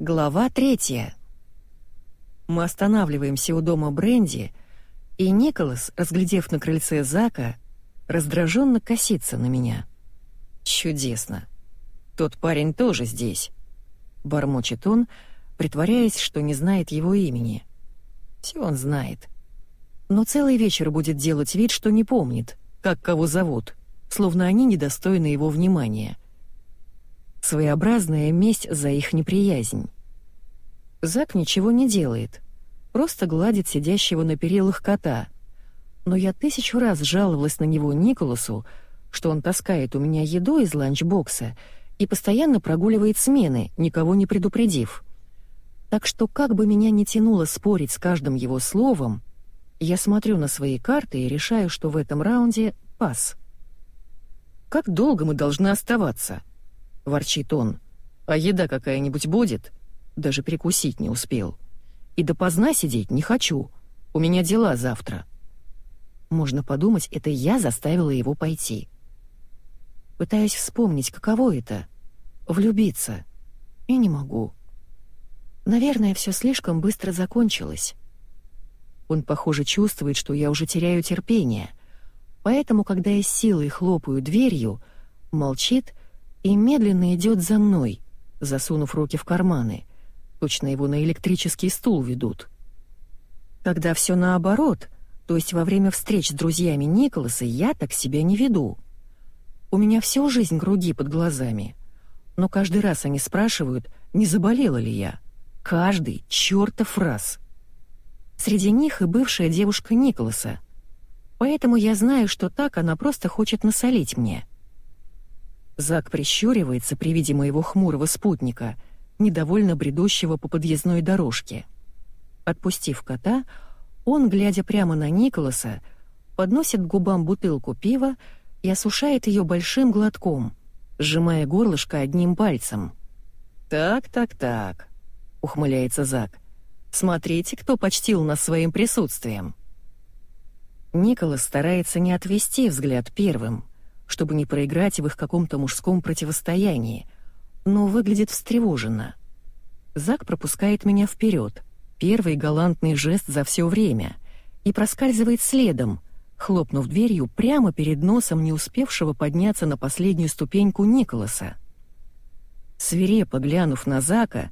Глава третья. Мы останавливаемся у дома Бренди, и Николас, разглядев на крыльце Зака, раздраженно косится на меня. Чудесно. Тот парень тоже здесь. Бормочет он, притворяясь, что не знает его имени. Все он знает. Но целый вечер будет делать вид, что не помнит, как кого зовут, словно они недостойны его внимания — Своеобразная месть за их неприязнь. Зак ничего не делает, просто гладит сидящего на перилах кота. Но я тысячу раз жаловалась на него Николасу, что он таскает у меня еду из ланчбокса и постоянно прогуливает смены, никого не предупредив. Так что как бы меня ни тянуло спорить с каждым его словом, я смотрю на свои карты и решаю, что в этом раунде пас. «Как долго мы должны оставаться?» — ворчит он. «А еда какая-нибудь будет?» Даже перекусить не успел. «И допоздна сидеть не хочу. У меня дела завтра». Можно подумать, это я заставила его пойти. Пытаюсь вспомнить, каково это — влюбиться. И не могу. Наверное, все слишком быстро закончилось. Он, похоже, чувствует, что я уже теряю терпение. Поэтому, когда я с силой хлопаю дверью, молчит — и медленно идет за мной, засунув руки в карманы. Точно его на электрический стул ведут. Когда все наоборот, то есть во время встреч с друзьями Николаса, я так себя не веду. У меня всю жизнь круги под глазами. Но каждый раз они спрашивают, не заболела ли я. Каждый чертов раз. Среди них и бывшая девушка Николаса. Поэтому я знаю, что так она просто хочет насолить мне. Зак прищуривается при виде моего хмурого спутника, недовольно бредущего по подъездной дорожке. Отпустив кота, он, глядя прямо на Николаса, подносит к губам бутылку пива и осушает ее большим глотком, сжимая горлышко одним пальцем. «Так, так, так», — ухмыляется Зак. «Смотрите, кто почтил нас своим присутствием». Николас старается не отвести взгляд первым — чтобы не проиграть в их каком-то мужском противостоянии, но выглядит встревоженно. Зак пропускает меня вперед, первый галантный жест за все время, и проскальзывает следом, хлопнув дверью прямо перед носом не успевшего подняться на последнюю ступеньку Николаса. Свирепо глянув на Зака,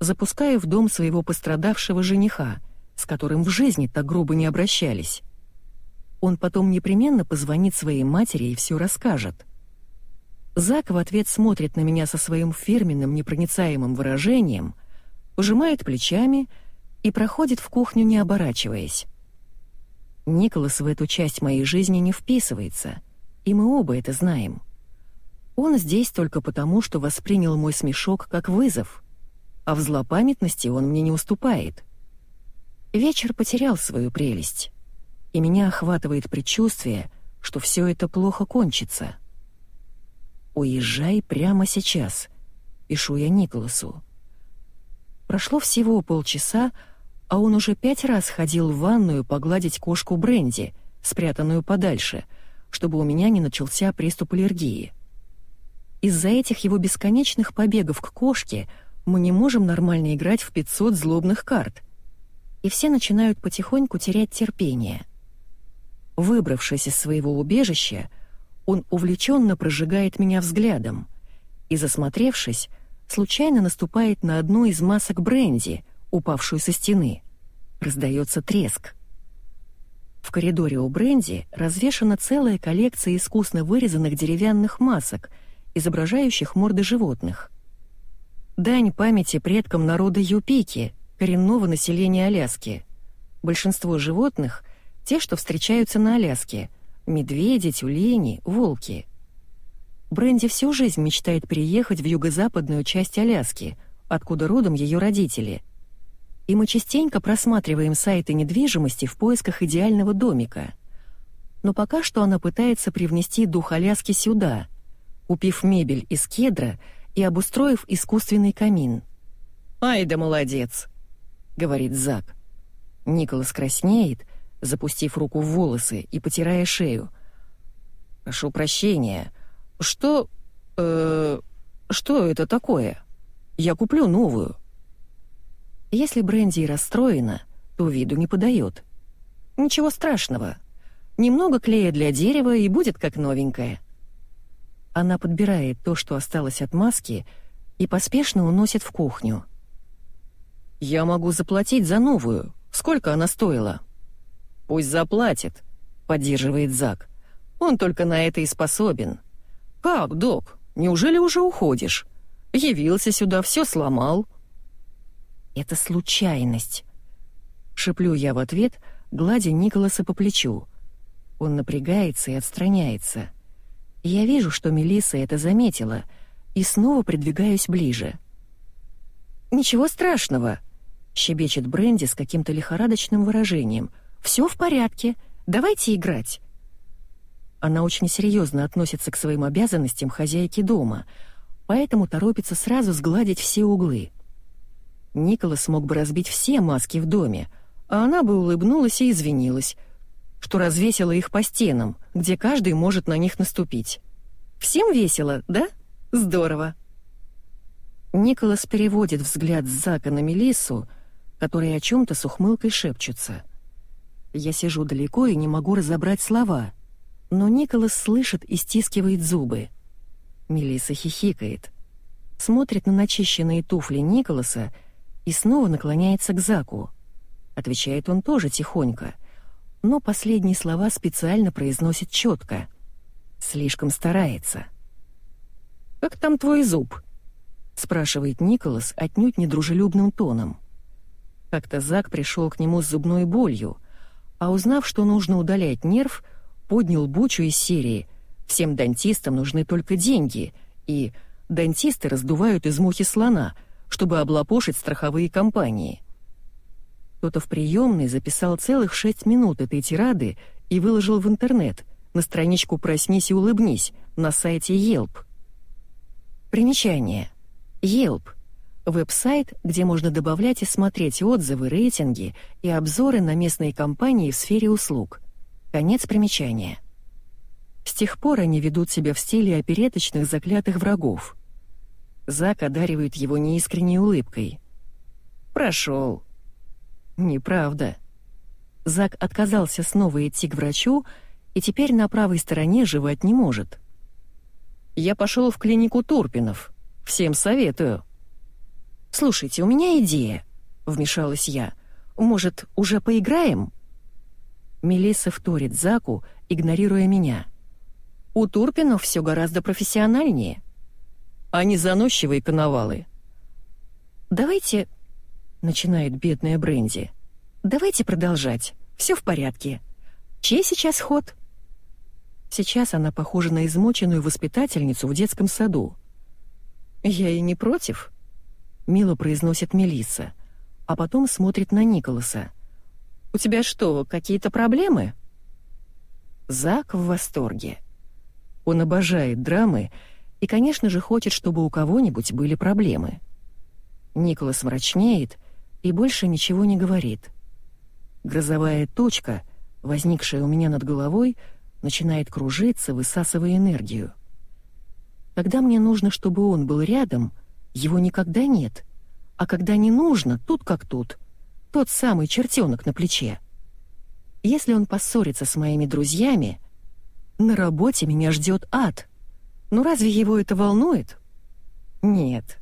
запускаю в дом своего пострадавшего жениха, с которым в жизни так грубо не обращались. Он потом непременно позвонит своей матери и все расскажет. Зак в ответ смотрит на меня со своим фирменным непроницаемым выражением, пожимает плечами и проходит в кухню, не оборачиваясь. Николас в эту часть моей жизни не вписывается, и мы оба это знаем. Он здесь только потому, что воспринял мой смешок как вызов, а в злопамятности он мне не уступает. Вечер потерял свою прелесть и меня охватывает предчувствие, что все это плохо кончится. «Уезжай прямо сейчас», — пишу я Николасу. Прошло всего полчаса, а он уже пять раз ходил в ванную погладить кошку Бренди, спрятанную подальше, чтобы у меня не начался приступ аллергии. Из-за этих его бесконечных побегов к кошке мы не можем нормально играть в 500 злобных карт. И все начинают потихоньку терять терпение. Выбравшись из своего убежища, он увлеченно прожигает меня взглядом и, засмотревшись, случайно наступает на одну из масок бренди, упавшую со стены. Раздается треск. В коридоре у бренди развешана целая коллекция искусно вырезанных деревянных масок, изображающих морды животных. Дань памяти предкам народа Юпики, коренного населения Аляски. Большинство животных те, что встречаются на Аляске. Медведи, тюлени, волки. Бренди всю жизнь мечтает переехать в юго-западную часть Аляски, откуда родом ее родители. И мы частенько просматриваем сайты недвижимости в поисках идеального домика. Но пока что она пытается привнести дух Аляски сюда, купив мебель из кедра и обустроив искусственный камин. «Ай да молодец!» — говорит Зак. Николас краснеет, запустив руку в волосы и потирая шею. «Прошу прощения. Что... Э, что это такое? Я куплю новую. Если Бренди расстроена, то виду не подает. Ничего страшного. Немного клея для дерева и будет как новенькое. Она подбирает то, что осталось от маски, и поспешно уносит в кухню. «Я могу заплатить за новую. Сколько она стоила?» «Пусть заплатит», — поддерживает Зак. «Он только на это и способен». «Как, док? Неужели уже уходишь? Явился сюда, все сломал». «Это случайность», — шеплю я в ответ, гладя Николаса по плечу. Он напрягается и отстраняется. Я вижу, что Мелисса это заметила, и снова придвигаюсь ближе. «Ничего страшного», — щебечет Бренди с каким-то лихорадочным выражением. «Все в порядке. Давайте играть». Она очень серьезно относится к своим обязанностям хозяйки дома, поэтому торопится сразу сгладить все углы. Николас мог бы разбить все маски в доме, а она бы улыбнулась и извинилась, что развесила их по стенам, где каждый может на них наступить. Всем весело, да? Здорово. Николас переводит взгляд с Зака на Мелиссу, которые о чем-то с ухмылкой шепчутся. Я сижу далеко и не могу разобрать слова, но Николас слышит и стискивает зубы. Мелисса хихикает, смотрит на начищенные туфли Николаса и снова наклоняется к Заку. Отвечает он тоже тихонько, но последние слова специально произносит четко. Слишком старается. «Как там твой зуб?» — спрашивает Николас отнюдь недружелюбным тоном. Как-то Зак пришел к нему с зубной болью, а узнав, что нужно удалять нерв, поднял бучу из серии «Всем дантистам нужны только деньги» и «Дантисты раздувают из мухи слона», чтобы облапошить страховые компании. Кто-то в приемной записал целых шесть минут этой тирады и выложил в интернет, на страничку «Проснись и улыбнись» на сайте Yelp. Примечание. Yelp — веб-сайт, где можно добавлять и смотреть отзывы, рейтинги и обзоры на местные компании в сфере услуг. Конец примечания. С тех пор они ведут себя в стиле опереточных заклятых врагов — Зак одаривает его неискренней улыбкой. «Прошел». «Неправда». Зак отказался снова идти к врачу и теперь на правой стороне жевать не может. «Я пошел в клинику Турпинов. Всем советую». «Слушайте, у меня идея», — вмешалась я. «Может, уже поиграем?» Мелисса вторит Заку, игнорируя меня. «У Турпинов все гораздо профессиональнее» не заносчивые коновалы. «Давайте...» — начинает бедная Бренди. «Давайте продолжать. Все в порядке. Чей сейчас ход?» Сейчас она похожа на измученную воспитательницу в детском саду. «Я и не против», — мило произносит Мелисса, а потом смотрит на Николаса. «У тебя что, какие-то проблемы?» Зак в восторге. Он обожает драмы и, конечно же, хочет, чтобы у кого-нибудь были проблемы. Николас мрачнеет и больше ничего не говорит. Грозовая точка, возникшая у меня над головой, начинает кружиться, высасывая энергию. Когда мне нужно, чтобы он был рядом, его никогда нет, а когда не нужно, тут как тут, тот самый чертенок на плече. Если он поссорится с моими друзьями, на работе меня ждет ад — ну разве его это волнует? Нет.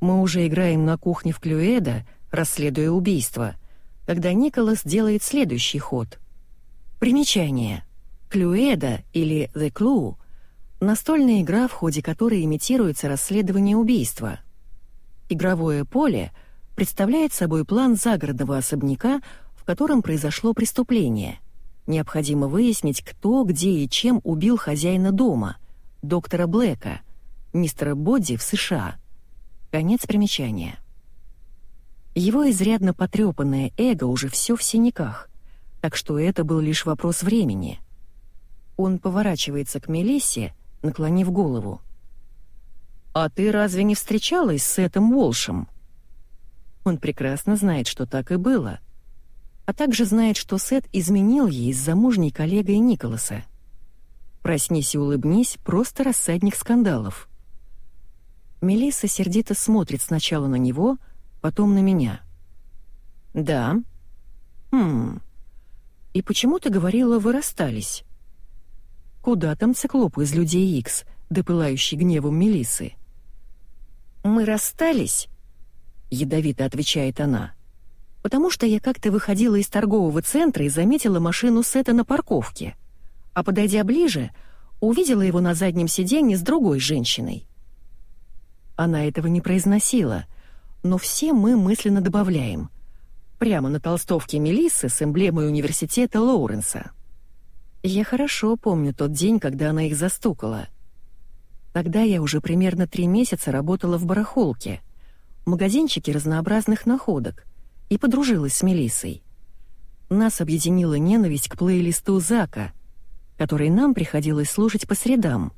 Мы уже играем на кухне в Клюэда, расследуя убийство, когда Николас делает следующий ход. Примечание. Клюэда или The Clue — настольная игра, в ходе которой имитируется расследование убийства. Игровое поле представляет собой план загородного особняка, в котором произошло преступление. Необходимо выяснить, кто, где и чем убил хозяина дома — доктора Блэка, мистера Бодди в США. Конец примечания. Его изрядно потрепанное эго уже все в синяках, так что это был лишь вопрос времени. Он поворачивается к Мелиссе, наклонив голову. «А ты разве не встречалась с этим Уолшем?» Он прекрасно знает, что так и было, а также знает, что Сет изменил ей с замужней коллегой Николаса. «Проснись и улыбнись» — просто рассадник скандалов. Мелисса сердито смотрит сначала на него, потом на меня — «Да». «Хм. И почему ты говорила, вы расстались?» «Куда там циклоп из Людей Икс, допылающий гневом Мелисы? «Мы расстались?» — ядовито отвечает она. «Потому что я как-то выходила из торгового центра и заметила машину Сета на парковке, а подойдя ближе, увидела его на заднем сиденье с другой женщиной». Она этого не произносила, но все мы мысленно добавляем. Прямо на толстовке Мелиссы с эмблемой университета Лоуренса. Я хорошо помню тот день, когда она их застукала. Тогда я уже примерно три месяца работала в барахолке, магазинчике разнообразных находок, и подружилась с Мелиссой. Нас объединила ненависть к плейлисту Зака, который нам приходилось слушать по средам.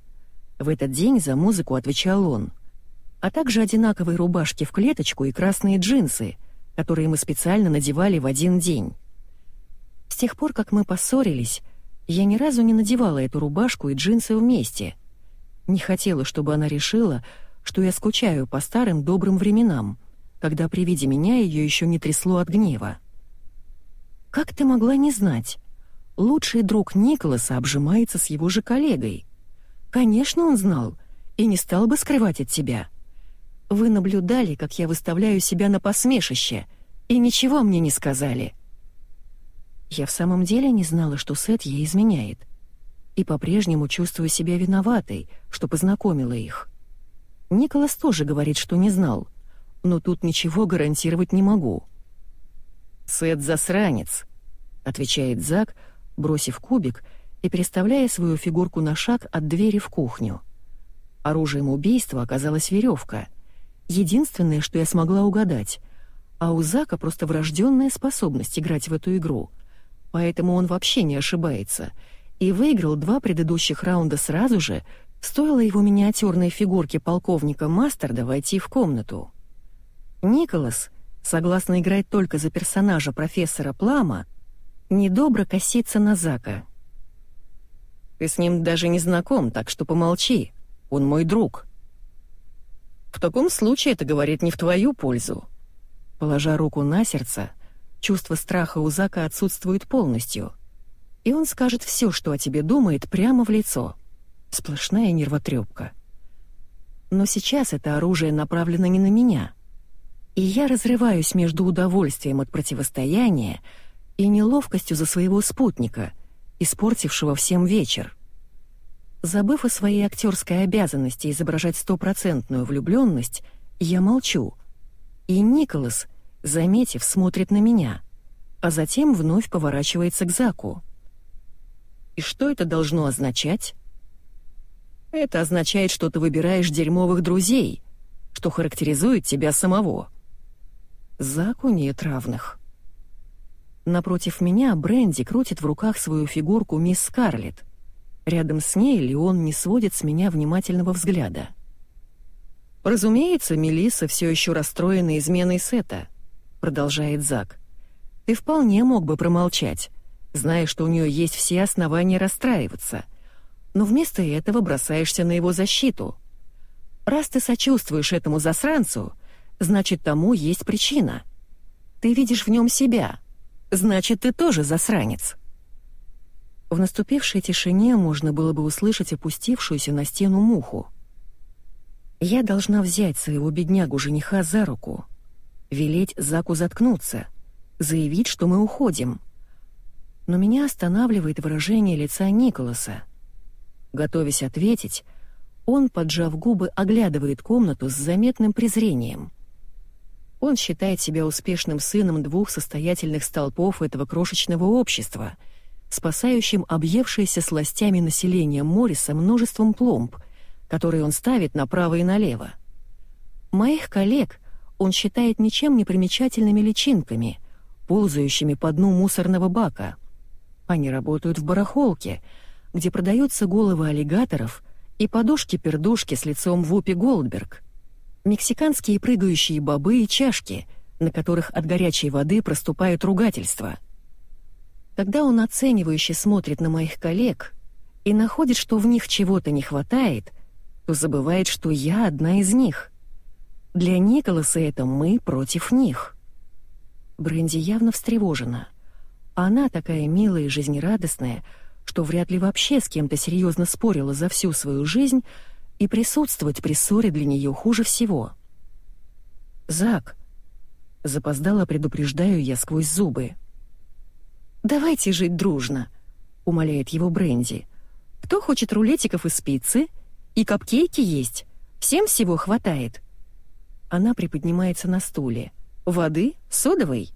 В этот день за музыку отвечал он — а также одинаковые рубашки в клеточку и красные джинсы, которые мы специально надевали в один день. С тех пор, как мы поссорились, я ни разу не надевала эту рубашку и джинсы вместе. Не хотела, чтобы она решила, что я скучаю по старым добрым временам, когда при виде меня ее еще не трясло от гнева. «Как ты могла не знать? Лучший друг Николаса обжимается с его же коллегой. Конечно, он знал и не стал бы скрывать от тебя». Вы наблюдали, как я выставляю себя на посмешище, и ничего мне не сказали. Я в самом деле не знала, что Сет ей изменяет. И по-прежнему чувствую себя виноватой, что познакомила их. Николас тоже говорит, что не знал, но тут ничего гарантировать не могу. «Сет засранец», — отвечает Зак, бросив кубик и переставляя свою фигурку на шаг от двери в кухню. Оружием убийства оказалась веревка — Единственное, что я смогла угадать. А у Зака просто врожденная способность играть в эту игру. Поэтому он вообще не ошибается. И выиграл два предыдущих раунда сразу же, стоило его миниатюрной фигурке полковника Мастерда войти в комнату. Николас, согласно играть только за персонажа профессора Плама, недобро косится на Зака. «Ты с ним даже не знаком, так что помолчи. Он мой друг», в таком случае это говорит не в твою пользу. Положа руку на сердце, чувство страха у Зака отсутствует полностью. И он скажет все, что о тебе думает, прямо в лицо. Сплошная нервотрепка. Но сейчас это оружие направлено не на меня. И я разрываюсь между удовольствием от противостояния и неловкостью за своего спутника, испортившего всем вечер. Забыв о своей актерской обязанности изображать стопроцентную влюбленность, я молчу. И Николас, заметив, смотрит на меня, а затем вновь поворачивается к Заку. «И что это должно означать?» «Это означает, что ты выбираешь дерьмовых друзей, что характеризует тебя самого». Заку нет равных. Напротив меня Бренди крутит в руках свою фигурку мисс Скарлетт. Рядом с ней Леон не сводит с меня внимательного взгляда. «Разумеется, Мелисса все еще расстроена изменой Сета», — продолжает Зак. «Ты вполне мог бы промолчать, зная, что у нее есть все основания расстраиваться, но вместо этого бросаешься на его защиту. Раз ты сочувствуешь этому засранцу, значит, тому есть причина. Ты видишь в нем себя, значит, ты тоже засранец». В наступившей тишине можно было бы услышать опустившуюся на стену муху. Я должна взять своего беднягу-жениха за руку, велеть Заку заткнуться, заявить, что мы уходим. Но меня останавливает выражение лица Николаса. Готовясь ответить, он, поджав губы, оглядывает комнату с заметным презрением. Он считает себя успешным сыном двух состоятельных столпов этого крошечного общества — спасающим объевшееся сластями население Морриса множеством пломб, которые он ставит направо и налево. Моих коллег он считает ничем не примечательными личинками, ползающими по дну мусорного бака. Они работают в барахолке, где продаются головы аллигаторов и подушки-пердушки с лицом Вупи Голдберг, мексиканские прыгающие бобы и чашки, на которых от горячей воды проступают ругательства — когда он оценивающе смотрит на моих коллег и находит, что в них чего-то не хватает, то забывает, что я одна из них. Для Николаса это мы против них. Бренди явно встревожена. Она такая милая и жизнерадостная, что вряд ли вообще с кем-то серьезно спорила за всю свою жизнь, и присутствовать при ссоре для нее хуже всего. «Зак», — запоздало предупреждаю я сквозь зубы. «Давайте жить дружно», — умоляет его Бренди. «Кто хочет рулетиков из пиццы? И капкейки есть. Всем всего хватает». Она приподнимается на стуле. «Воды? Содовой?»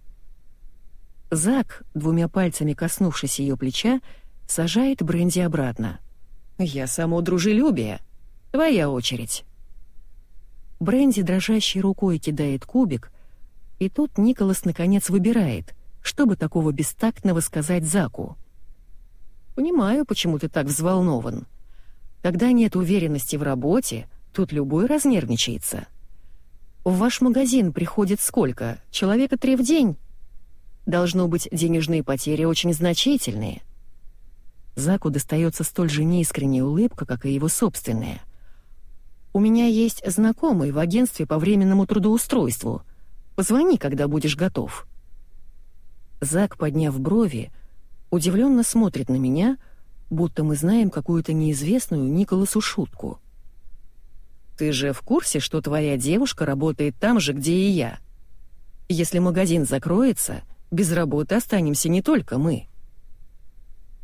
Зак, двумя пальцами коснувшись ее плеча, сажает Бренди обратно. «Я само дружелюбие. Твоя очередь». Бренди дрожащей рукой кидает кубик, и тут Николас наконец выбирает, чтобы такого бестактного сказать Заку. «Понимаю, почему ты так взволнован. Когда нет уверенности в работе, тут любой разнервничается. В ваш магазин приходит сколько? Человека три в день? Должно быть, денежные потери очень значительные». Заку достается столь же неискренняя улыбка, как и его собственная — у меня есть знакомый в агентстве по временному трудоустройству. Позвони, когда будешь готов». Зак, подняв брови, удивленно смотрит на меня, будто мы знаем какую-то неизвестную Николасу шутку. «Ты же в курсе, что твоя девушка работает там же, где и я? Если магазин закроется, без работы останемся не только мы.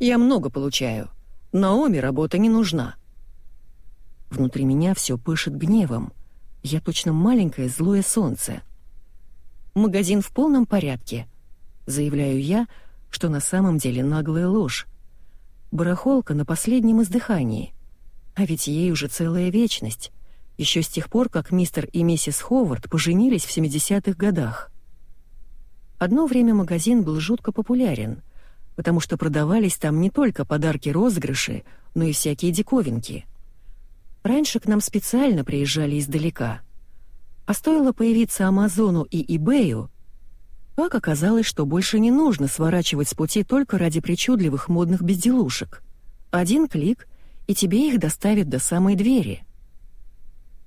Я много получаю. Наоми работа не нужна. Внутри меня все пышет гневом. Я точно маленькое злое солнце. «Магазин в полном порядке», — заявляю я, что на самом деле наглая ложь. Барахолка на последнем издыхании. А ведь ей уже целая вечность. Еще с тех пор, как мистер и миссис Ховард поженились в 70-х годах. Одно время магазин был жутко популярен, потому что продавались там не только подарки-розыгрыши, но и всякие диковинки — Раньше к нам специально приезжали издалека. А стоило появиться Амазону и Ибею, как оказалось, что больше не нужно сворачивать с пути только ради причудливых модных безделушек. Один клик, и тебе их доставят до самой двери.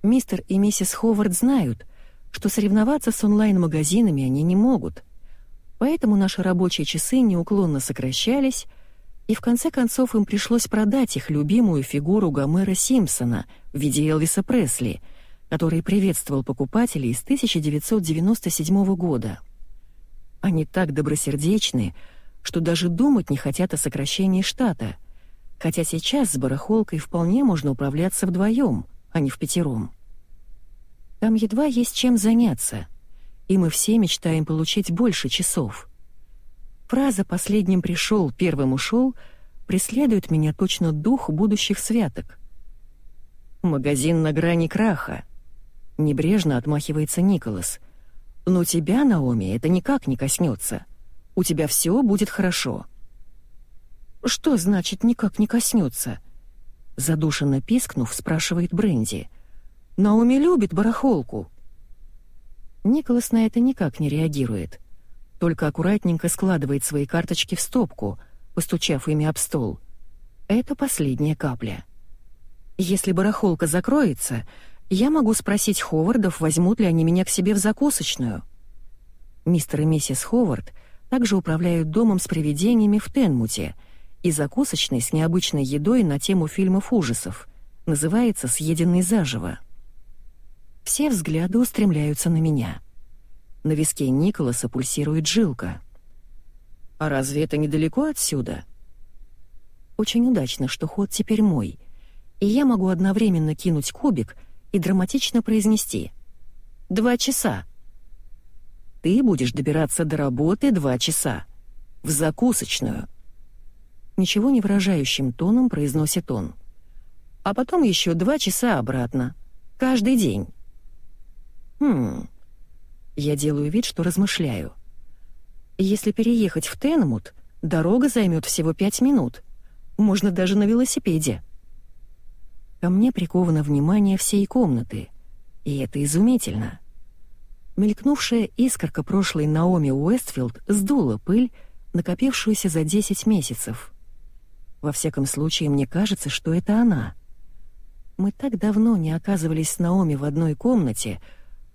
Мистер и миссис Ховард знают, что соревноваться с онлайн-магазинами они не могут. Поэтому наши рабочие часы неуклонно сокращались, и в конце концов им пришлось продать их любимую фигуру Гомера Симпсона в виде Элвиса Пресли, который приветствовал покупателей с 1997 года. Они так добросердечны, что даже думать не хотят о сокращении штата, хотя сейчас с барахолкой вполне можно управляться вдвоем, а не в пятером. Там едва есть чем заняться, и мы все мечтаем получить больше часов — Фраза «последним пришел, первым ушел» преследует меня точно дух будущих святок. «Магазин на грани краха», — небрежно отмахивается Николас. «Но тебя, Наоми, это никак не коснется. У тебя все будет хорошо». «Что значит «никак не коснется»?» Задушенно пискнув, спрашивает Бренди. «Наоми любит барахолку». Николас на это никак не реагирует только аккуратненько складывает свои карточки в стопку, постучав ими об стол. Это последняя капля. Если барахолка закроется, я могу спросить Ховардов, возьмут ли они меня к себе в закусочную. Мистер и миссис Ховард также управляют домом с привидениями в Тенмуте и закусочной с необычной едой на тему фильмов ужасов. Называется «Съеденный заживо». Все взгляды устремляются на меня — на виске Николаса пульсирует жилка. «А разве это недалеко отсюда?» Очень удачно, что ход теперь мой, и я могу одновременно кинуть кубик и драматично произнести «Два часа». «Ты будешь добираться до работы два часа. В закусочную». Ничего не выражающим тоном произносит он. «А потом еще два часа обратно. Каждый день». «Хм, я делаю вид, что размышляю. Если переехать в Тенмут, дорога займет всего пять минут. Можно даже на велосипеде. Ко мне приковано внимание всей комнаты, и это изумительно. Мелькнувшая искорка прошлой Наоми Уэстфилд сдула пыль, накопившуюся за 10 месяцев. Во всяком случае, мне кажется, что это она. Мы так давно не оказывались с Наоми в одной комнате —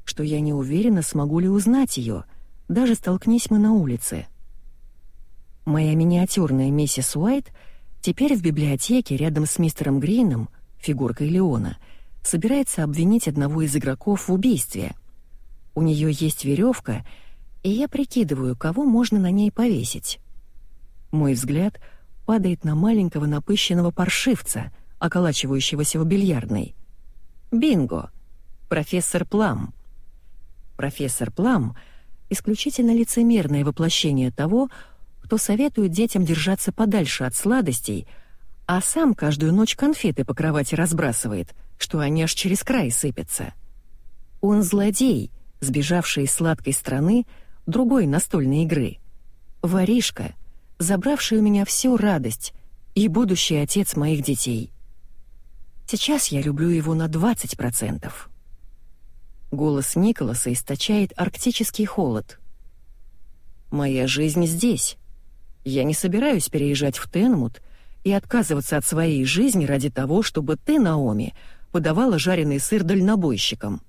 что я не уверена, смогу ли узнать ее, даже столкнись мы на улице. Моя миниатюрная миссис Уайт теперь в библиотеке рядом с мистером Грином, фигуркой Леона, собирается обвинить одного из игроков в убийстве. У нее есть веревка, и я прикидываю, кого можно на ней повесить. Мой взгляд падает на маленького напыщенного паршивца, околачивающегося в бильярдной. Бинго! Профессор Плам. Профессор Плам — исключительно лицемерное воплощение того, кто советует детям держаться подальше от сладостей, а сам каждую ночь конфеты по кровати разбрасывает, что они аж через край сыпятся. Он злодей, сбежавший из сладкой страны другой настольной игры. Воришка, забравший у меня всю радость и будущий отец моих детей. Сейчас я люблю его на 20%. Голос Николаса источает арктический холод. «Моя жизнь здесь. Я не собираюсь переезжать в Тенмут и отказываться от своей жизни ради того, чтобы ты, Наоми, подавала жареный сыр дальнобойщикам».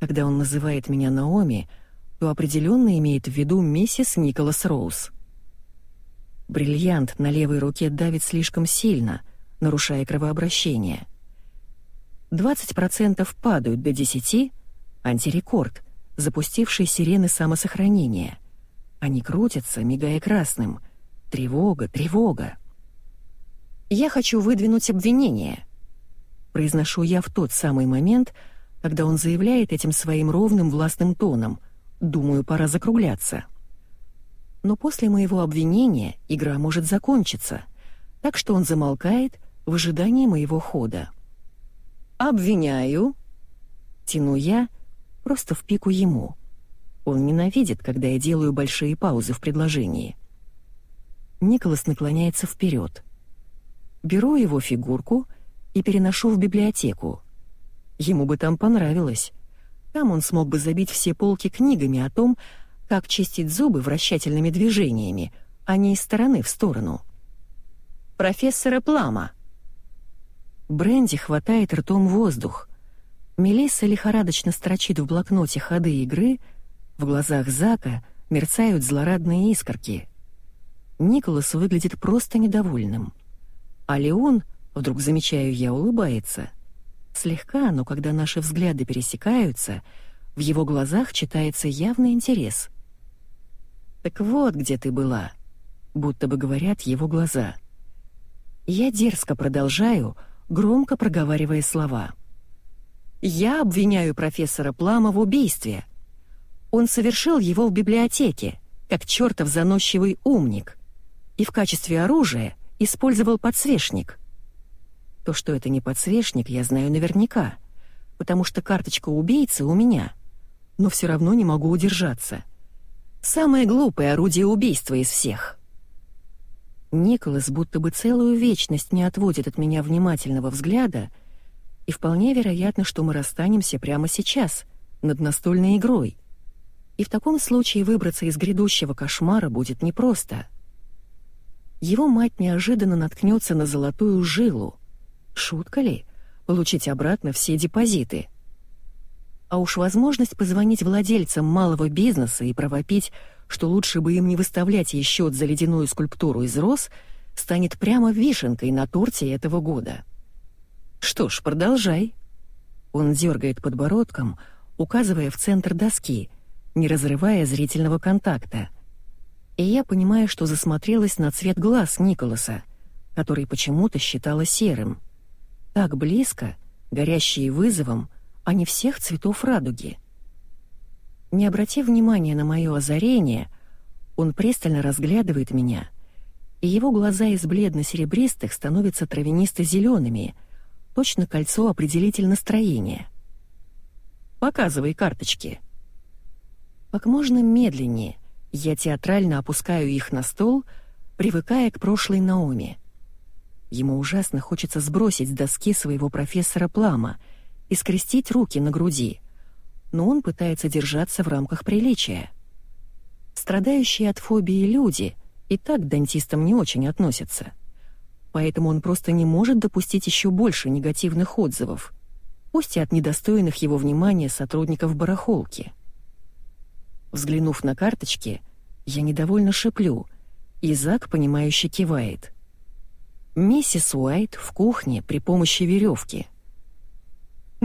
Когда он называет меня Наоми, то определенно имеет в виду миссис Николас Роуз. Бриллиант на левой руке давит слишком сильно, нарушая кровообращение — 20% падают до 10% — антирекорд, запустивший сирены самосохранения. Они крутятся, мигая красным. Тревога, тревога. «Я хочу выдвинуть обвинение», — произношу я в тот самый момент, когда он заявляет этим своим ровным властным тоном. «Думаю, пора закругляться». Но после моего обвинения игра может закончиться, так что он замолкает в ожидании моего хода. «Обвиняю», — тяну я, просто в пику ему. Он ненавидит, когда я делаю большие паузы в предложении. Николас наклоняется вперед. Беру его фигурку и переношу в библиотеку. Ему бы там понравилось. Там он смог бы забить все полки книгами о том, как чистить зубы вращательными движениями, а не из стороны в сторону. «Профессора Плама», Бренди хватает ртом воздух. Мелисса лихорадочно строчит в блокноте ходы игры, в глазах Зака мерцают злорадные искорки. Николас выглядит просто недовольным. А Леон, вдруг замечаю я, улыбается. Слегка, но когда наши взгляды пересекаются, в его глазах читается явный интерес. «Так вот, где ты была», — будто бы говорят его глаза. Я дерзко продолжаю, — громко проговаривая слова. «Я обвиняю профессора Плама в убийстве. Он совершил его в библиотеке, как чертов заносчивый умник, и в качестве оружия использовал подсвечник. То, что это не подсвечник, я знаю наверняка, потому что карточка убийцы у меня, но все равно не могу удержаться. Самое глупое орудие убийства из всех». Николас будто бы целую вечность не отводит от меня внимательного взгляда, и вполне вероятно, что мы расстанемся прямо сейчас, над настольной игрой. И в таком случае выбраться из грядущего кошмара будет непросто. Его мать неожиданно наткнется на золотую жилу. Шутка ли? Получить обратно все депозиты. А уж возможность позвонить владельцам малого бизнеса и провопить что лучше бы им не выставлять ей счет за ледяную скульптуру из роз, станет прямо вишенкой на торте этого года. Что ж, продолжай. Он дергает подбородком, указывая в центр доски, не разрывая зрительного контакта. И я понимаю, что засмотрелась на цвет глаз Николаса, который почему-то считала серым. Так близко, горящие вызовом, а не всех цветов радуги. Не обратив внимания на мое озарение, он пристально разглядывает меня, и его глаза из бледно-серебристых становятся травянисто-зелеными, точно кольцо определитель настроения. «Показывай карточки». Как можно медленнее я театрально опускаю их на стол, привыкая к прошлой Наоми. Ему ужасно хочется сбросить с доски своего профессора Плама и скрестить руки на груди — но он пытается держаться в рамках приличия. Страдающие от фобии люди и так к дантистам не очень относятся. Поэтому он просто не может допустить еще больше негативных отзывов, пусть и от недостойных его внимания сотрудников барахолки. Взглянув на карточки, я недовольно шеплю, и Зак, понимающе кивает. Миссис Уайт в кухне при помощи веревки.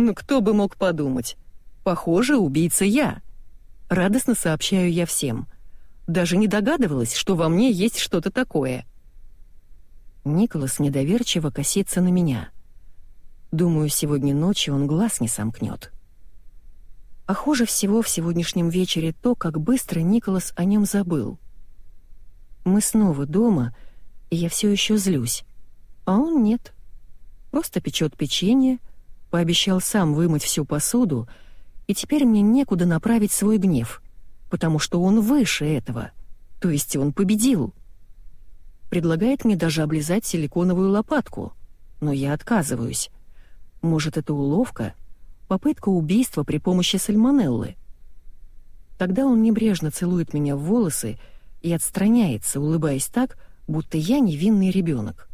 «Ну кто бы мог подумать? Похоже, убийца я!» Радостно сообщаю я всем. Даже не догадывалась, что во мне есть что-то такое. Николас недоверчиво косится на меня. Думаю, сегодня ночью он глаз не сомкнет. А хуже всего в сегодняшнем вечере то, как быстро Николас о нем забыл. Мы снова дома, и я все еще злюсь. А он нет. Просто печет печенье, пообещал сам вымыть всю посуду, и теперь мне некуда направить свой гнев, потому что он выше этого, то есть он победил. Предлагает мне даже облизать силиконовую лопатку, но я отказываюсь. Может, это уловка — попытка убийства при помощи сальмонеллы. Тогда он небрежно целует меня в волосы и отстраняется, улыбаясь так, будто я невинный ребенок.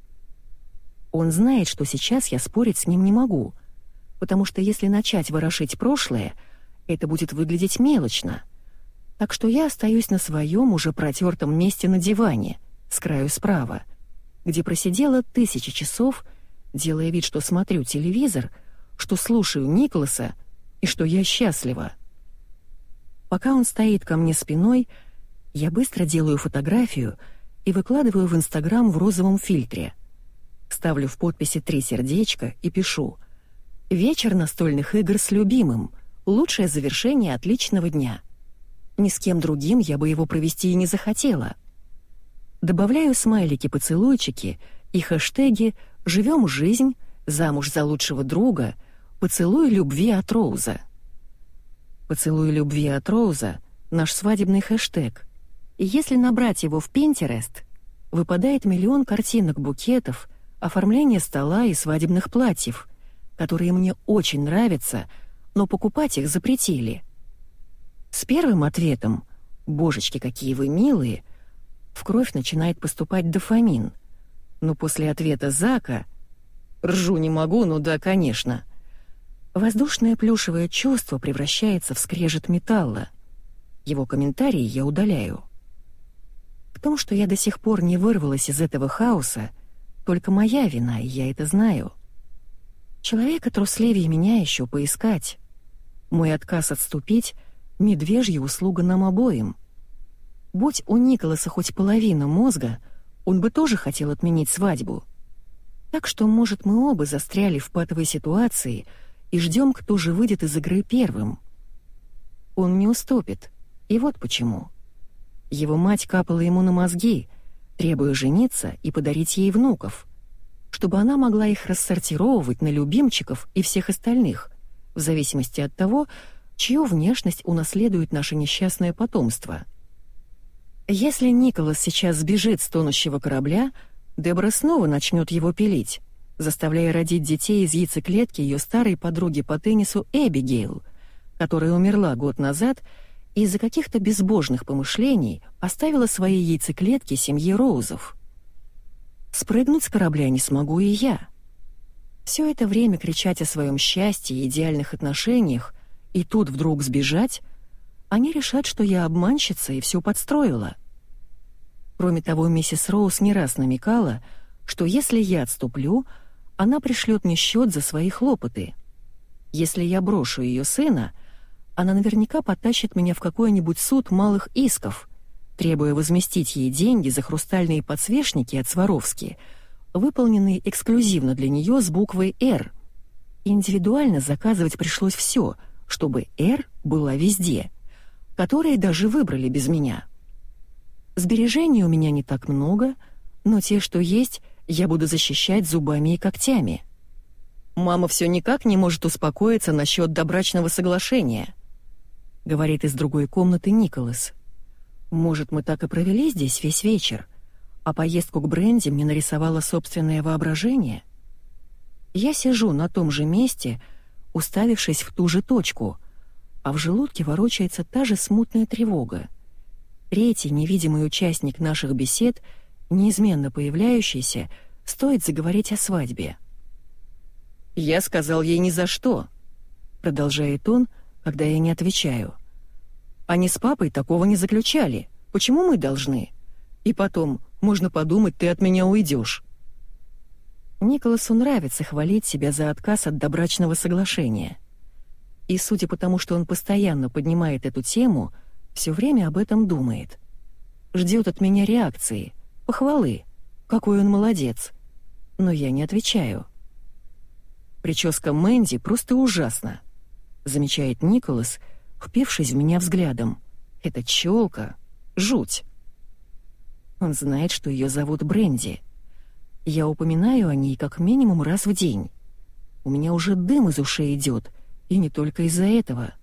Он знает, что сейчас я спорить с ним не могу, потому что если начать ворошить прошлое, это будет выглядеть мелочно. Так что я остаюсь на своем уже протертом месте на диване, с краю справа, где просидела тысячи часов, делая вид, что смотрю телевизор — что слушаю Николаса и что я счастлива. Пока он стоит ко мне спиной, я быстро делаю фотографию и выкладываю в Инстаграм в розовом фильтре. Ставлю в подписи три сердечка и пишу «Вечер настольных игр с любимым. Лучшее завершение отличного дня». Ни с кем другим я бы его провести и не захотела. Добавляю смайлики-поцелуйчики и хэштеги «Живем жизнь», «Замуж за лучшего друга», «Поцелуй любви от Роуза». «Поцелуй любви от Роуза» — наш свадебный хэштег. И если набрать его в Pinterest, выпадает миллион картинок букетов, оформления стола и свадебных платьев, которые мне очень нравятся, но покупать их запретили. С первым ответом «Божечки, какие вы милые!» в кровь начинает поступать дофамин. Но после ответа Зака «Ржу не могу, ну да, конечно», Воздушное плюшевое чувство превращается в скрежет металла. Его комментарии я удаляю. В том, что я до сих пор не вырвалась из этого хаоса, только моя вина, и я это знаю. Человека трусливее меня еще поискать. Мой отказ отступить — медвежья услуга нам обоим. Будь у Николаса хоть половина мозга, он бы тоже хотел отменить свадьбу. Так что, может, мы оба застряли в патовой ситуации — и ждем, кто же выйдет из игры первым. Он не уступит, и вот почему. Его мать капала ему на мозги, требуя жениться и подарить ей внуков, чтобы она могла их рассортировывать на любимчиков и всех остальных, в зависимости от того, чью внешность унаследует наше несчастное потомство. Если Николас сейчас сбежит с тонущего корабля, Дебра снова начнет его пилить заставляя родить детей из яйцеклетки ее старой подруги по теннису Эбигейл, которая умерла год назад и из-за каких-то безбожных помышлений оставила свои яйцеклетки семье Роузов. Спрыгнуть с корабля не смогу и я. Все это время кричать о своем счастье и идеальных отношениях, и тут вдруг сбежать, они решат, что я обманщица и все подстроила. Кроме того, миссис Роуз не раз намекала, что если я отступлю — она пришлет мне счет за свои хлопоты. Если я брошу ее сына, она наверняка потащит меня в какой-нибудь суд малых исков, требуя возместить ей деньги за хрустальные подсвечники от Сваровски, выполненные эксклюзивно для нее с буквой «Р». Индивидуально заказывать пришлось все, чтобы «Р» была везде, которые даже выбрали без меня. Сбережений у меня не так много, но те, что есть — я буду защищать зубами и когтями. Мама все никак не может успокоиться насчет добрачного соглашения, говорит из другой комнаты Николас. Может, мы так и провели здесь весь вечер, а поездку к Бренди мне нарисовало собственное воображение? Я сижу на том же месте, уставившись в ту же точку, а в желудке ворочается та же смутная тревога. Третий невидимый участник наших бесед — неизменно появляющийся, стоит заговорить о свадьбе. «Я сказал ей ни за что», — продолжает он, когда я не отвечаю. Они с папой такого не заключали. Почему мы должны? И потом, можно подумать, ты от меня уйдешь. Николасу нравится хвалить себя за отказ от добрачного соглашения. И судя по тому, что он постоянно поднимает эту тему, все время об этом думает. Ждет от меня реакции, похвалы, какой он молодец. Но я не отвечаю. Прическа Мэнди просто ужасна, замечает Николас, впившись в меня взглядом. Это челка, жуть. Он знает, что ее зовут Бренди. Я упоминаю о ней как минимум раз в день. У меня уже дым из ушей идет, и не только из-за этого.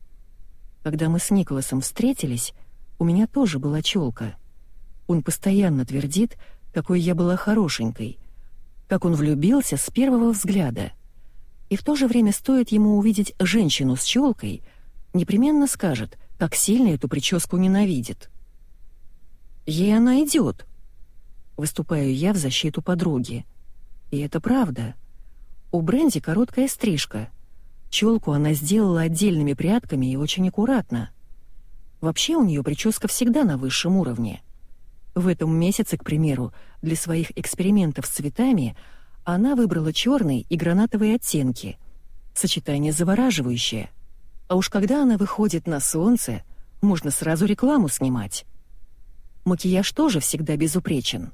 Когда мы с Николасом встретились, у меня тоже была челка. Он постоянно твердит, какой я была хорошенькой, как он влюбился с первого взгляда. И в то же время стоит ему увидеть женщину с челкой, непременно скажет, как сильно эту прическу ненавидит. Ей она идет. Выступаю я в защиту подруги. И это правда. У Бренди короткая стрижка. Челку она сделала отдельными прядками и очень аккуратно. Вообще у нее прическа всегда на высшем уровне. В этом месяце, к примеру, для своих экспериментов с цветами она выбрала черный и гранатовые оттенки. Сочетание завораживающее. А уж когда она выходит на солнце, можно сразу рекламу снимать. Макияж тоже всегда безупречен.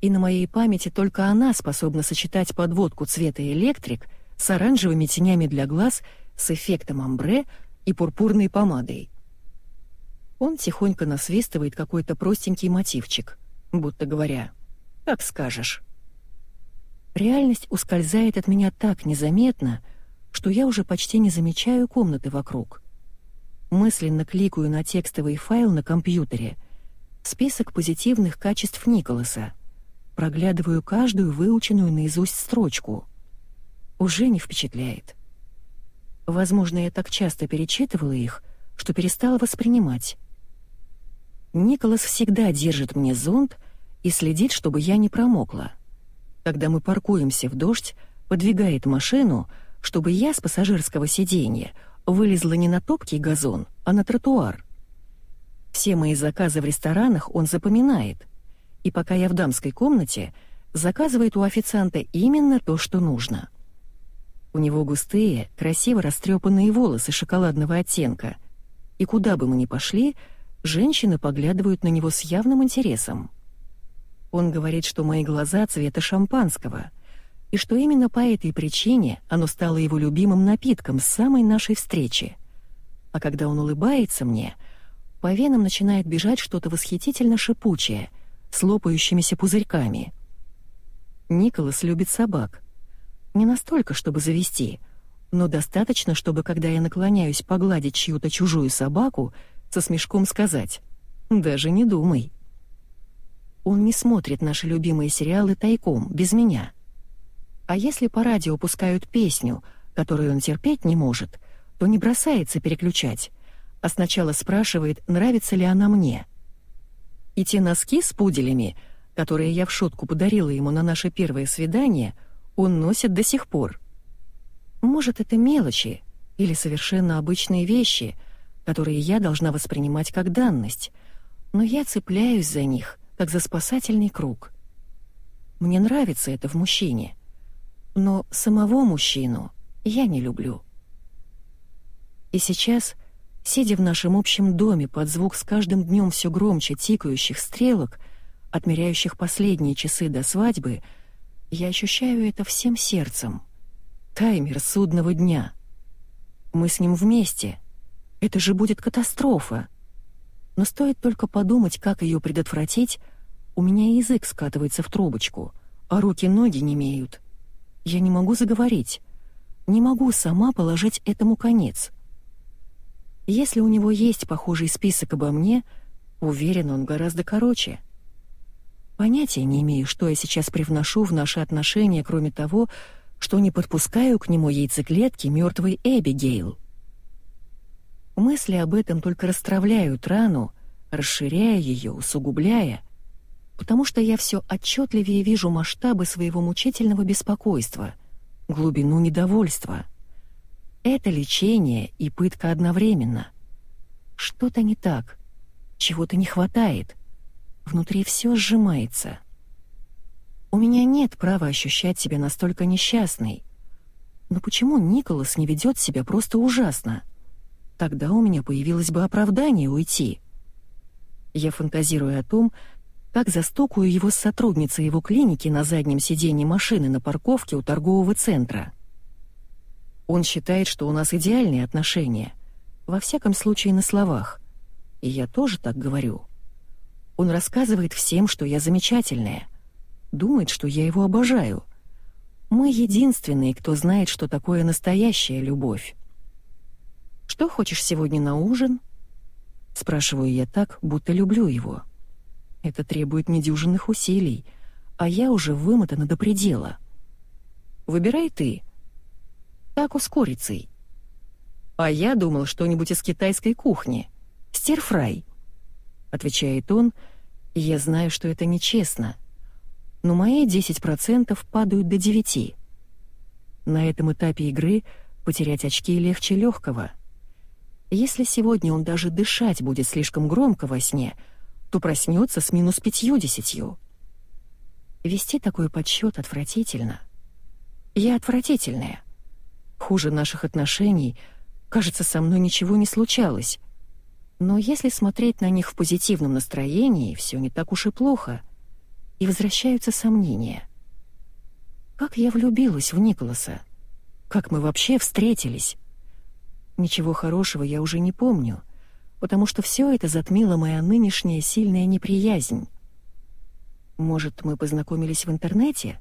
И на моей памяти только она способна сочетать подводку цвета электрик с оранжевыми тенями для глаз с эффектом амбре и пурпурной помадой. Он тихонько насвистывает какой-то простенький мотивчик, будто говоря «Как скажешь». Реальность ускользает от меня так незаметно, что я уже почти не замечаю комнаты вокруг. Мысленно кликаю на текстовый файл на компьютере — список позитивных качеств Николаса. Проглядываю каждую выученную наизусть строчку. Уже не впечатляет. Возможно, я так часто перечитывала их, что перестала воспринимать. Николас всегда держит мне зонт и следит, чтобы я не промокла. Когда мы паркуемся в дождь, подвигает машину, чтобы я с пассажирского сиденья вылезла не на топкий газон, а на тротуар. Все мои заказы в ресторанах он запоминает. И пока я в дамской комнате, заказывает у официанта именно то, что нужно. У него густые, красиво растрепанные волосы шоколадного оттенка. И куда бы мы ни пошли, женщины поглядывают на него с явным интересом. Он говорит, что мои глаза цвета шампанского, и что именно по этой причине оно стало его любимым напитком с самой нашей встречи. А когда он улыбается мне — по венам начинает бежать что-то восхитительно шипучее, с лопающимися пузырьками. Николас любит собак. Не настолько, чтобы завести, но достаточно, чтобы, когда я наклоняюсь погладить чью-то чужую собаку, со смешком сказать «Даже не думай». Он не смотрит наши любимые сериалы тайком, без меня. А если по радио пускают песню, которую он терпеть не может, то не бросается переключать, а сначала спрашивает, нравится ли она мне. И те носки с пуделями, которые я в шутку подарила ему на наше первое свидание, он носит до сих пор. Может, это мелочи или совершенно обычные вещи, которые я должна воспринимать как данность, но я цепляюсь за них, как за спасательный круг. Мне нравится это в мужчине, но самого мужчину я не люблю. И сейчас Сидя в нашем общем доме под звук с каждым днем все громче тикающих стрелок, отмеряющих последние часы до свадьбы, я ощущаю это всем сердцем. Таймер судного дня. Мы с ним вместе. Это же будет катастрофа. Но стоит только подумать, как ее предотвратить, у меня язык скатывается в трубочку, а руки-ноги не имеют. Я не могу заговорить. Не могу сама положить этому конец. Если у него есть похожий список обо мне, уверен, он гораздо короче. Понятия не имею, что я сейчас привношу в наши отношения, кроме того, что не подпускаю к нему яйцеклетки мертвой Эбигейл. Мысли об этом только расстравляют рану, расширяя ее, усугубляя, потому что я все отчетливее вижу масштабы своего мучительного беспокойства, глубину недовольства — это лечение и пытка одновременно. Что-то не так, чего-то не хватает. Внутри все сжимается. У меня нет права ощущать себя настолько несчастной. Но почему Николас не ведет себя просто ужасно? Тогда у меня появилось бы оправдание уйти. Я фантазирую о том, как застукаю его с сотрудницей его клиники на заднем сиденье машины на парковке у торгового центра. Он считает, что у нас идеальные отношения, во всяком случае на словах. И я тоже так говорю. Он рассказывает всем, что я замечательная. Думает, что я его обожаю. Мы единственные, кто знает, что такое настоящая любовь. «Что хочешь сегодня на ужин?» Спрашиваю я так, будто люблю его. Это требует недюжинных усилий, а я уже вымотана до предела. «Выбирай ты», тако с курицей. А я думал что-нибудь из китайской кухни. Стирфрай. Отвечает он, и я знаю, что это нечестно. Но мои 10% падают до 9. На этом этапе игры потерять очки легче легкого. Если сегодня он даже дышать будет слишком громко во сне, то проснется с минус пятью-десятью. Вести такой подсчет отвратительно. Я отвратительная. Хуже наших отношений, кажется, со мной ничего не случалось. Но если смотреть на них в позитивном настроении, все не так уж и плохо. И возвращаются сомнения. Как я влюбилась в Николаса? Как мы вообще встретились? Ничего хорошего я уже не помню, потому что все это затмила моя нынешняя сильная неприязнь. Может, мы познакомились в интернете?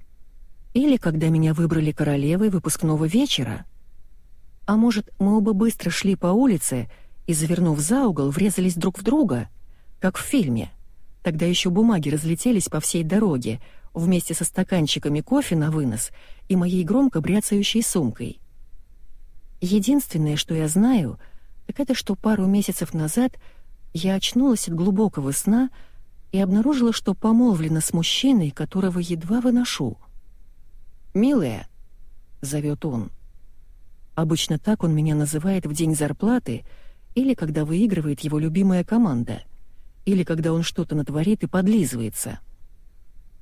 Или когда меня выбрали королевой выпускного вечера? А может, мы оба быстро шли по улице и, завернув за угол, врезались друг в друга, как в фильме. Тогда еще бумаги разлетелись по всей дороге, вместе со стаканчиками кофе на вынос и моей громко бряцающей сумкой. Единственное, что я знаю, так это что пару месяцев назад я очнулась от глубокого сна и обнаружила, что помолвлена с мужчиной, которого едва выношу. «Милая», — зовет он, — Обычно так он меня называет в день зарплаты или когда выигрывает его любимая команда, или когда он что-то натворит и подлизывается.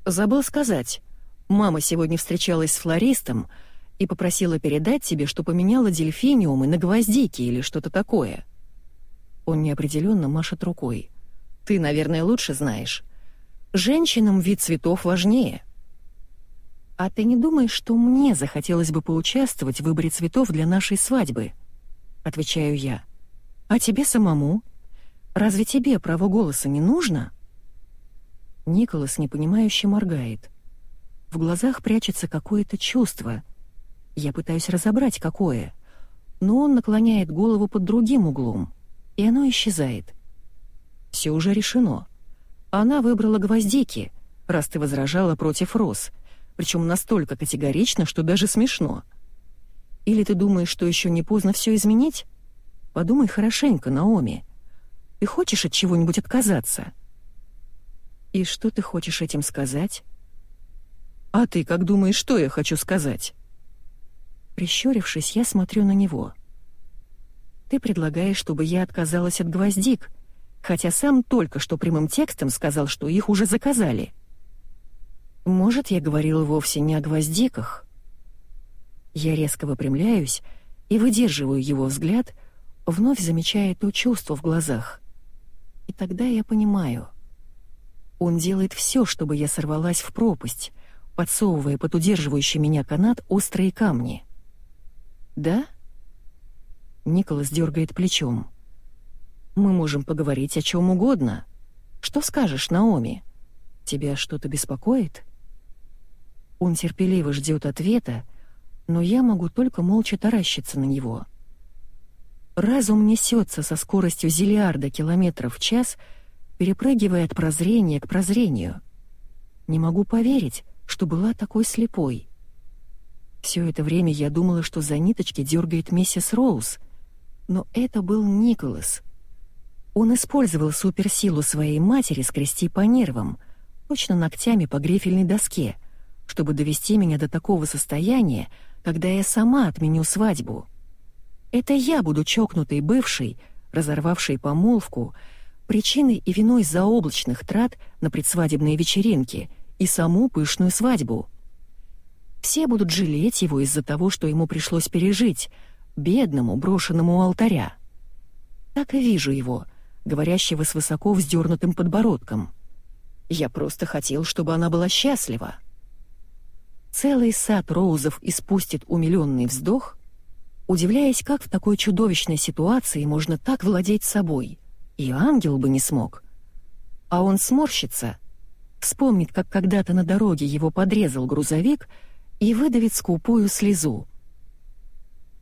Забыл сказать, мама сегодня встречалась с флористом и попросила передать тебе, что поменяла дельфиниумы на гвоздики или что-то такое. Он неопределенно машет рукой. Ты, наверное, лучше знаешь. Женщинам вид цветов важнее — «А ты не думаешь, что мне захотелось бы поучаствовать в выборе цветов для нашей свадьбы?» Отвечаю я. «А тебе самому? Разве тебе право голоса не нужно?» Николас непонимающе моргает. В глазах прячется какое-то чувство. Я пытаюсь разобрать, какое. Но он наклоняет голову под другим углом, и оно исчезает. Все уже решено. Она выбрала гвоздики, раз ты возражала против роз — причем настолько категорично, что даже смешно. Или ты думаешь, что еще не поздно все изменить? Подумай хорошенько, Наоми. Ты хочешь от чего-нибудь отказаться? И что ты хочешь этим сказать? А ты как думаешь, что я хочу сказать? Прищурившись, я смотрю на него. Ты предлагаешь, чтобы я отказалась от гвоздик, хотя сам только что прямым текстом сказал, что их уже заказали. — может, я говорил вовсе не о гвоздиках? Я резко выпрямляюсь и выдерживаю его взгляд, вновь замечая то чувство в глазах. И тогда я понимаю. Он делает все, чтобы я сорвалась в пропасть, подсовывая под удерживающий меня канат острые камни. «Да?» Николас дергает плечом. «Мы можем поговорить о чем угодно. Что скажешь, Наоми? Тебя что-то беспокоит?» Он терпеливо ждет ответа, но я могу только молча таращиться на него. Разум несется со скоростью зиллиарда километров в час, перепрыгивая от прозрения к прозрению. Не могу поверить, что была такой слепой. Все это время я думала, что за ниточки дергает миссис Роуз, но это был Николас. Он использовал суперсилу своей матери скрести по нервам, точно ногтями по грифельной доске — чтобы довести меня до такого состояния, когда я сама отменю свадьбу. Это я буду чокнутой бывшей, разорвавшей помолвку, причиной и виной заоблачных трат на предсвадебные вечеринки и саму пышную свадьбу. Все будут жалеть его из-за того, что ему пришлось пережить, бедному, брошенному у алтаря. Так и вижу его, говорящего с высоко вздернутым подбородком. Я просто хотел, чтобы она была счастлива. Целый сад роузов испустит умилённый вздох, удивляясь, как в такой чудовищной ситуации можно так владеть собой. И ангел бы не смог. А он сморщится, вспомнит, как когда-то на дороге его подрезал грузовик и выдавит скупую слезу.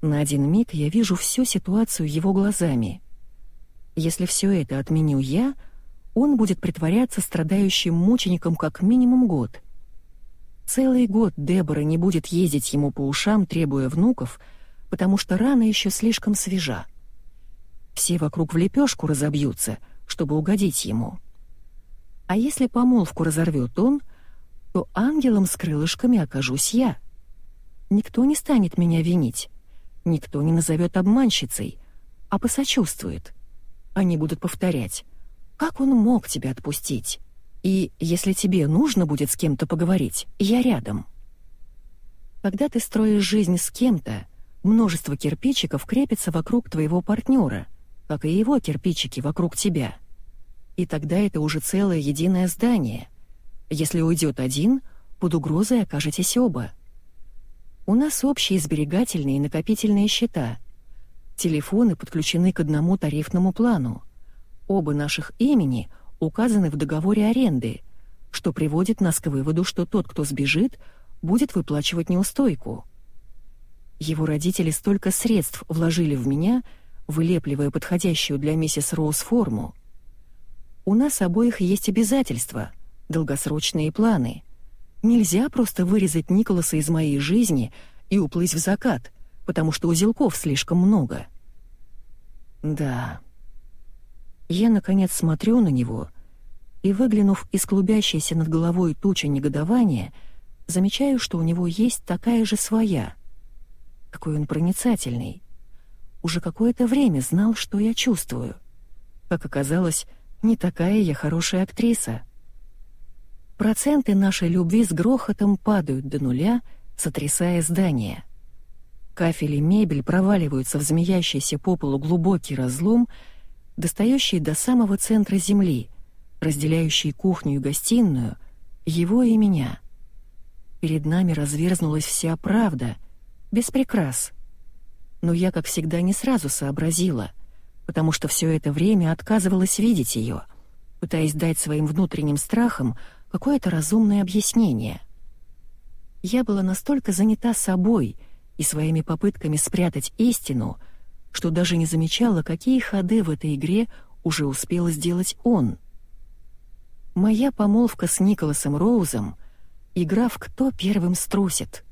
На один миг я вижу всю ситуацию его глазами. Если все это отменю я, он будет притворяться страдающим мучеником как минимум год. Целый год Дебора не будет ездить ему по ушам, требуя внуков, потому что рана еще слишком свежа. Все вокруг в лепешку разобьются, чтобы угодить ему. А если помолвку разорвет он, то ангелом с крылышками окажусь я. Никто не станет меня винить, никто не назовет обманщицей, а посочувствует. Они будут повторять, как он мог тебя отпустить? И если тебе нужно будет с кем-то поговорить, я рядом. Когда ты строишь жизнь с кем-то, множество кирпичиков крепится вокруг твоего партнера, как и его кирпичики вокруг тебя. И тогда это уже целое единое здание. Если уйдет один, под угрозой окажетесь оба. У нас общие сберегательные и накопительные счета. Телефоны подключены к одному тарифному плану. Оба наших имени указаны в договоре аренды, что приводит нас к выводу, что тот, кто сбежит, будет выплачивать неустойку. Его родители столько средств вложили в меня, вылепливая подходящую для миссис Роуз форму. У нас обоих есть обязательства, долгосрочные планы. Нельзя просто вырезать Николаса из моей жизни и уплыть в закат, потому что узелков слишком много. Да. Я, наконец, смотрю на него и, выглянув из клубящейся над головой тучи негодования, замечаю, что у него есть такая же своя — какой он проницательный. Уже какое-то время знал, что я чувствую. Как оказалось, не такая я хорошая актриса. Проценты нашей любви с грохотом падают до нуля, сотрясая здание. Кафель и мебель проваливаются в змеящийся по полу глубокий разлом, достающий до самого центра земли, разделяющий кухню и гостиную, его и меня. Перед нами разверзнулась вся правда — без прикрас. Но я, как всегда, не сразу сообразила, потому что все это время отказывалась видеть ее, пытаясь дать своим внутренним страхам какое-то разумное объяснение. Я была настолько занята собой и своими попытками спрятать истину, что даже не замечала, какие ходы в этой игре уже успел сделать он. Моя помолвка с Николасом Роузом — игра в «Кто первым струсит»,